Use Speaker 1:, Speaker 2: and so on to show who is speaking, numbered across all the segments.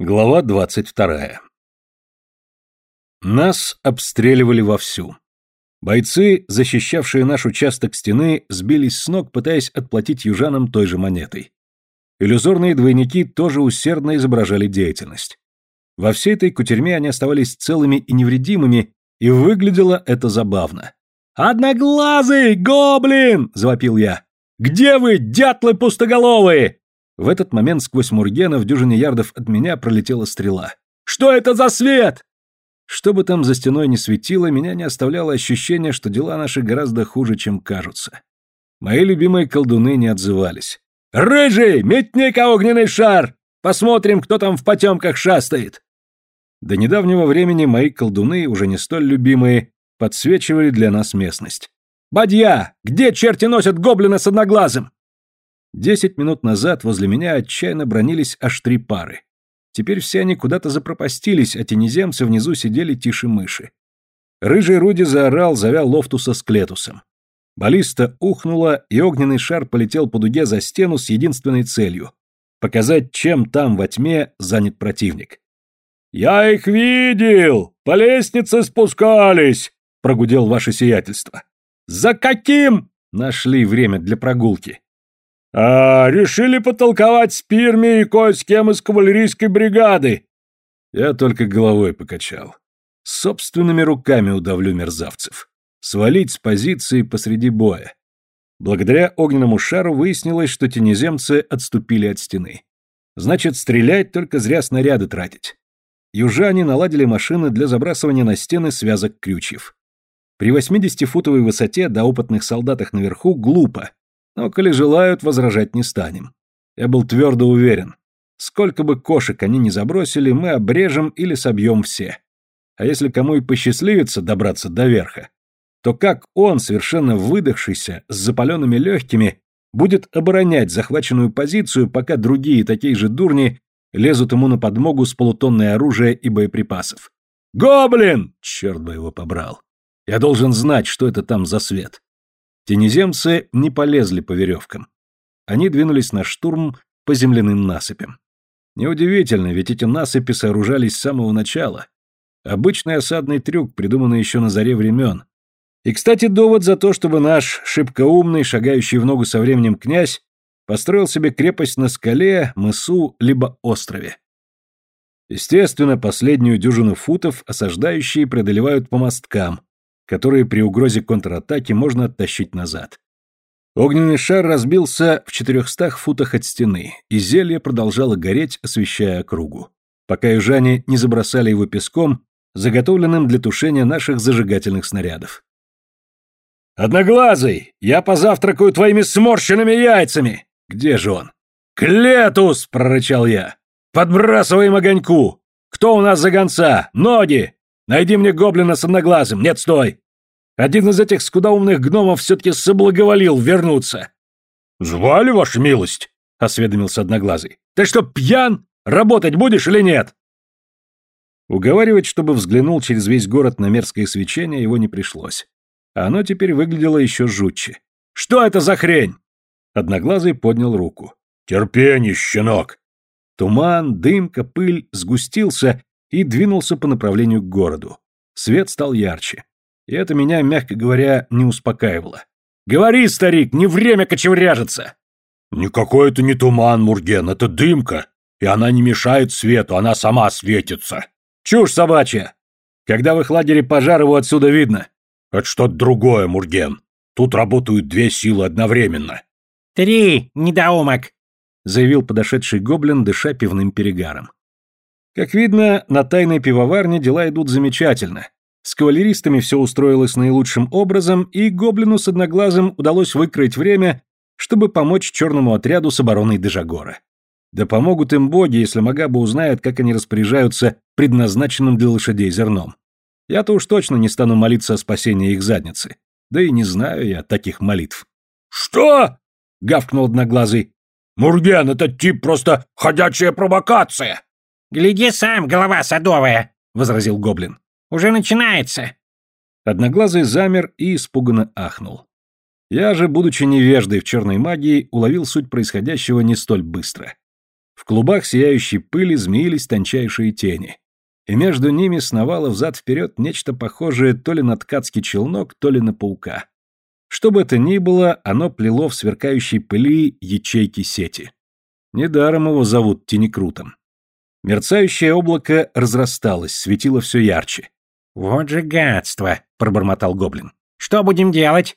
Speaker 1: Глава двадцать вторая. Нас обстреливали вовсю. Бойцы, защищавшие наш участок стены, сбились с ног, пытаясь отплатить южанам той же монетой. Иллюзорные двойники тоже усердно изображали деятельность. Во всей этой кутерьме они оставались целыми и невредимыми, и выглядело это забавно. «Одноглазый! Гоблин!» — завопил я. «Где вы, дятлы пустоголовые?» В этот момент сквозь Мургена в дюжине ярдов от меня пролетела стрела. «Что это за свет?» Что бы там за стеной ни светило, меня не оставляло ощущение, что дела наши гораздо хуже, чем кажутся. Мои любимые колдуны не отзывались. «Рыжий, метни-ка огненный шар! Посмотрим, кто там в потемках шастает!» До недавнего времени мои колдуны, уже не столь любимые, подсвечивали для нас местность. «Бадья! Где черти носят гоблина с одноглазым?» Десять минут назад возле меня отчаянно бронились аж три пары. Теперь все они куда-то запропастились, а тенеземцы внизу сидели тише мыши. Рыжий Руди заорал, зовя Лофтуса с Клетусом. Баллиста ухнула, и огненный шар полетел по дуге за стену с единственной целью — показать, чем там во тьме занят противник. «Я их видел! По лестнице спускались!» — прогудел ваше сиятельство. «За каким?» — нашли время для прогулки. «А, решили потолковать с Пирми и кое с кем из кавалерийской бригады!» Я только головой покачал. Собственными руками удавлю мерзавцев. Свалить с позиции посреди боя. Благодаря огненному шару выяснилось, что тенеземцы отступили от стены. Значит, стрелять только зря снаряды тратить. Южане наладили машины для забрасывания на стены связок крючев. При 80-футовой высоте до опытных солдатах наверху глупо, но коли желают, возражать не станем. Я был твердо уверен. Сколько бы кошек они ни забросили, мы обрежем или собьем все. А если кому и посчастливится добраться до верха, то как он, совершенно выдохшийся, с запаленными легкими, будет оборонять захваченную позицию, пока другие такие же дурни лезут ему на подмогу с полутонной оружия и боеприпасов. «Гоблин!» — черт бы его побрал. Я должен знать, что это там за свет. Тенеземцы не полезли по веревкам. Они двинулись на штурм по земляным насыпям. Неудивительно, ведь эти насыпи сооружались с самого начала. Обычный осадный трюк, придуманный еще на заре времен. И, кстати, довод за то, чтобы наш шибкоумный, шагающий в ногу со временем князь построил себе крепость на скале, мысу, либо острове. Естественно, последнюю дюжину футов осаждающие преодолевают по мосткам, которые при угрозе контратаки можно оттащить назад. Огненный шар разбился в четырехстах футах от стены, и зелье продолжало гореть, освещая округу, пока южане не забросали его песком, заготовленным для тушения наших зажигательных снарядов. «Одноглазый! Я позавтракаю твоими сморщенными яйцами!» «Где же он?» «Клетус!» — прорычал я. «Подбрасываем огоньку! Кто у нас за гонца? Ноги! Найди мне гоблина с одноглазым. Нет, стой. Один из этих скудоумных гномов все-таки соблаговолил вернуться. Звали, ваша милость? Осведомился одноглазый. Ты что, пьян? Работать будешь или нет? Уговаривать, чтобы взглянул через весь город на мерзкое свечение, его не пришлось. А оно теперь выглядело еще жутче. «Что это за хрень?» Одноглазый поднял руку. «Терпение, щенок!» Туман, дымка, пыль сгустился и двинулся по направлению к городу. Свет стал ярче. И это меня, мягко говоря, не успокаивало. «Говори, старик, не время кочевряжиться!» «Никакой это не туман, Мурген, это дымка, и она не мешает свету, она сама светится!» «Чушь собачья! Когда в их лагере пожар, его отсюда видно!» «Это что-то другое, Мурген. Тут работают две силы одновременно».
Speaker 2: «Три, недоумок!» — заявил подошедший гоблин, дыша пивным перегаром.
Speaker 1: Как видно, на тайной пивоварне дела идут замечательно. С кавалеристами все устроилось наилучшим образом, и гоблину с одноглазым удалось выкроить время, чтобы помочь черному отряду с обороной Дежагора. Да помогут им боги, если Магаба узнает, как они распоряжаются предназначенным для лошадей зерном. Я-то уж точно не стану молиться о спасении их задницы. Да и не знаю я таких молитв.
Speaker 3: «Что?» — гавкнул одноглазый. «Мурген, этот тип просто ходячая провокация!»
Speaker 2: «Гляди сам, голова садовая!» — возразил гоблин. «Уже начинается!»
Speaker 1: Одноглазый замер и испуганно ахнул. Я же, будучи невеждой в черной магии, уловил суть происходящего не столь быстро. В клубах сияющей пыли змеились тончайшие тени. И между ними сновало взад-вперед нечто похожее то ли на ткацкий челнок, то ли на паука. Что бы это ни было, оно плело в сверкающей пыли ячейки сети. Недаром его зовут Тенекрутом. Мерцающее облако разрасталось, светило все ярче.
Speaker 2: «Вот же гадство!» — пробормотал гоблин. «Что будем делать?»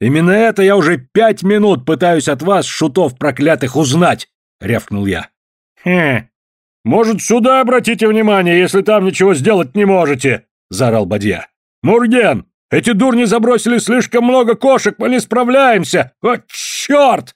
Speaker 3: «Именно это я уже пять минут пытаюсь от вас, шутов проклятых, узнать!» — рявкнул я.
Speaker 2: «Хм,
Speaker 3: «Может, сюда обратите внимание, если там ничего сделать не можете!» — заорал Бадья. «Мурген, эти дурни забросили слишком много кошек, мы не справляемся! О, черт!»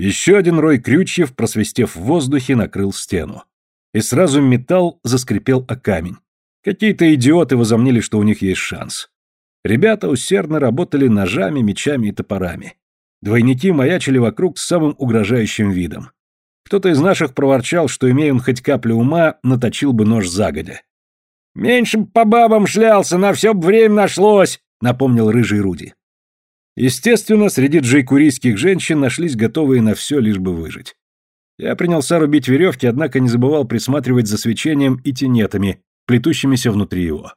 Speaker 1: Еще один рой крючьев, просвистев в воздухе, накрыл стену. И сразу металл заскрипел о камень. Какие-то идиоты возомнили, что у них есть шанс. Ребята усердно работали ножами, мечами и топорами. Двойники маячили вокруг с самым угрожающим видом. Кто-то из наших проворчал, что, имея он хоть каплю ума, наточил бы нож загодя.
Speaker 3: «Меньше по бабам шлялся, на все время нашлось», — напомнил рыжий Руди.
Speaker 1: Естественно, среди джейкурийских женщин нашлись готовые на все, лишь бы выжить. Я принялся рубить веревки, однако не забывал присматривать за свечением и тенетами, плетущимися внутри его.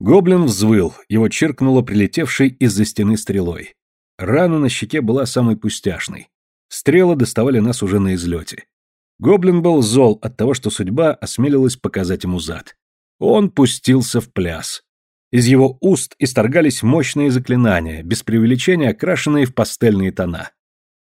Speaker 1: Гоблин взвыл, его чиркнуло прилетевшей из-за стены стрелой. Рана на щеке была самой пустяшной. Стрелы доставали нас уже на излете. Гоблин был зол от того, что судьба осмелилась показать ему зад. Он пустился в пляс. Из его уст исторгались мощные заклинания, без преувеличения окрашенные в пастельные тона.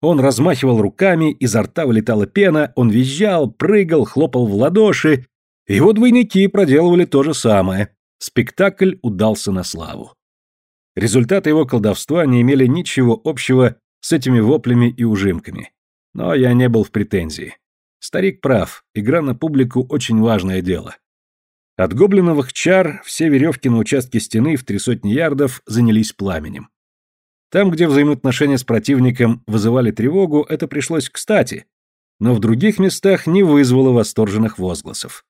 Speaker 1: Он размахивал руками, изо рта вылетала пена, он визжал, прыгал, хлопал в ладоши. Его двойники проделывали то же самое. Спектакль удался на славу. Результаты его колдовства не имели ничего общего с этими воплями и ужимками. Но я не был в претензии. Старик прав, игра на публику очень важное дело. От гоблиновых чар все веревки на участке стены в три сотни ярдов занялись пламенем. Там, где взаимоотношения с противником вызывали тревогу, это пришлось кстати, но в других местах не вызвало восторженных возгласов.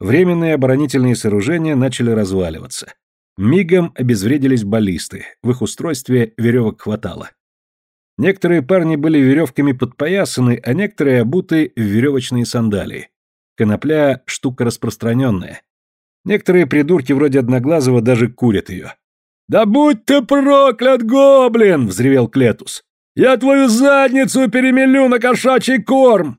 Speaker 1: Временные оборонительные сооружения начали разваливаться. Мигом обезвредились баллисты, в их устройстве веревок хватало. Некоторые парни были веревками подпоясаны, а некоторые обуты в веревочные сандалии. Конопля – штука распространенная. Некоторые придурки вроде Одноглазого даже курят ее. «Да будь ты проклят, гоблин!» — взревел Клетус. «Я твою задницу перемелю на кошачий корм!»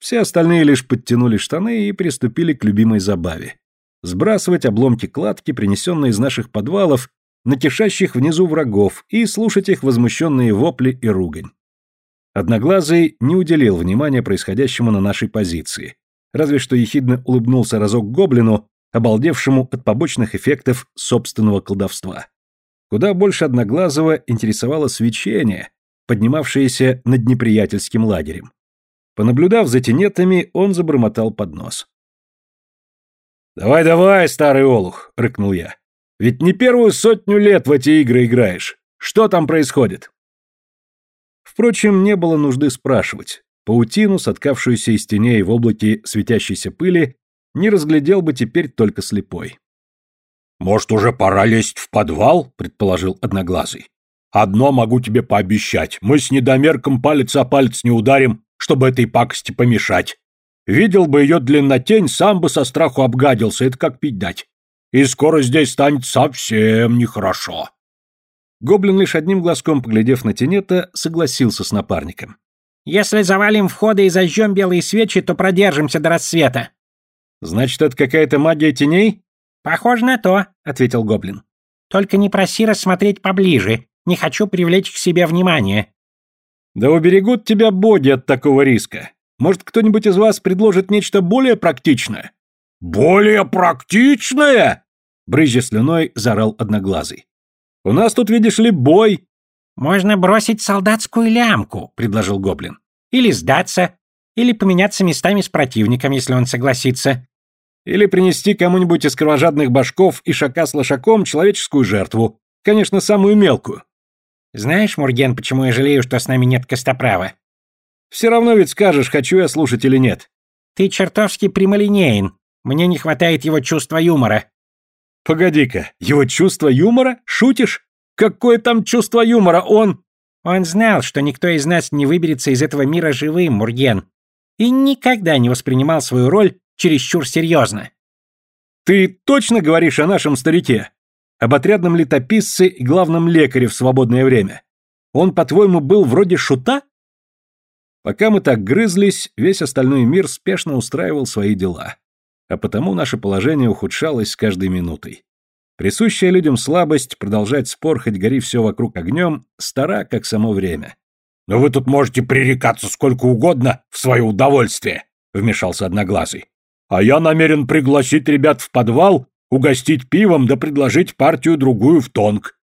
Speaker 1: Все остальные лишь подтянули штаны и приступили к любимой забаве. Сбрасывать обломки кладки, принесенные из наших подвалов, на кишащих внизу врагов, и слушать их возмущенные вопли и ругань. Одноглазый не уделил внимания происходящему на нашей позиции, разве что ехидно улыбнулся разок гоблину, обалдевшему от побочных эффектов собственного колдовства. Куда больше Одноглазого интересовало свечение, поднимавшееся над неприятельским лагерем. Понаблюдав за тенетами, он забормотал под нос. «Давай-давай, старый олух!» — рыкнул я. «Ведь не первую сотню лет в эти игры играешь. Что там происходит?» Впрочем, не было нужды спрашивать. Паутину, соткавшуюся из теней в облаке светящейся пыли, не разглядел бы теперь только слепой.
Speaker 3: «Может, уже пора лезть в подвал?» — предположил Одноглазый. «Одно могу тебе пообещать. Мы с недомерком палец о палец не ударим, чтобы этой пакости помешать. Видел бы ее длиннотень, сам бы со страху обгадился, это как пить дать. И скоро здесь станет совсем нехорошо».
Speaker 1: Гоблин лишь одним глазком, поглядев на Тенета, согласился с напарником.
Speaker 2: «Если завалим входы и зажжем белые свечи, то продержимся до рассвета».
Speaker 1: Значит, это какая-то магия теней?
Speaker 2: Похоже на то, ответил гоблин. Только не проси рассмотреть поближе. Не хочу привлечь к себе внимание.
Speaker 1: Да уберегут тебя боги от такого риска. Может, кто-нибудь из вас предложит нечто более практичное?
Speaker 3: Более практичное?
Speaker 1: Брызжа слюной, заорал одноглазый. У нас тут, видишь ли, бой.
Speaker 2: Можно бросить солдатскую лямку, предложил гоблин. Или сдаться, или поменяться местами с противником, если он согласится.
Speaker 1: Или принести кому-нибудь из кровожадных башков и шака с лошаком человеческую жертву. Конечно, самую мелкую.
Speaker 2: Знаешь, Мурген, почему я жалею, что с нами нет Костоправа?
Speaker 1: Все равно ведь скажешь, хочу я слушать или нет.
Speaker 2: Ты чертовски прямолинеен. Мне не хватает его чувства юмора.
Speaker 1: Погоди-ка, его чувство юмора? Шутишь? Какое там чувство юмора? Он...
Speaker 2: Он знал, что никто из нас не выберется из этого мира живым, Мурген. и никогда не воспринимал свою роль чересчур серьезно.
Speaker 1: Ты точно говоришь о нашем старике? Об отрядном летописце и главном лекаре в свободное время? Он, по-твоему, был вроде шута? Пока мы так грызлись, весь остальной мир спешно устраивал свои дела. А потому наше положение ухудшалось с каждой минутой. Присущая людям слабость продолжать спор, хоть гори все вокруг огнем, стара, как само время.
Speaker 3: «Но вы тут можете пререкаться сколько угодно в свое удовольствие», — вмешался Одноглазый. «А я намерен пригласить ребят в подвал, угостить пивом да предложить партию-другую в тонг».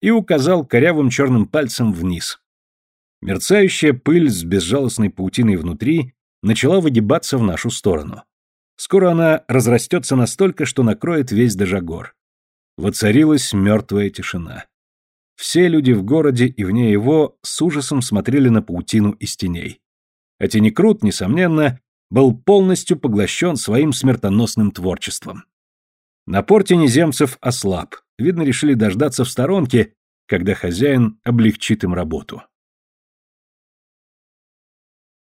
Speaker 1: И указал корявым черным пальцем вниз. Мерцающая пыль с безжалостной паутиной внутри начала выгибаться в нашу сторону. Скоро она разрастется настолько, что накроет весь Дежагор. Воцарилась мертвая тишина. Все люди в городе и вне его с ужасом смотрели на паутину из теней. А Тенекрут, несомненно, был полностью поглощен своим смертоносным творчеством. Напор тенеземцев ослаб, видно, решили дождаться в сторонке, когда хозяин облегчит им работу.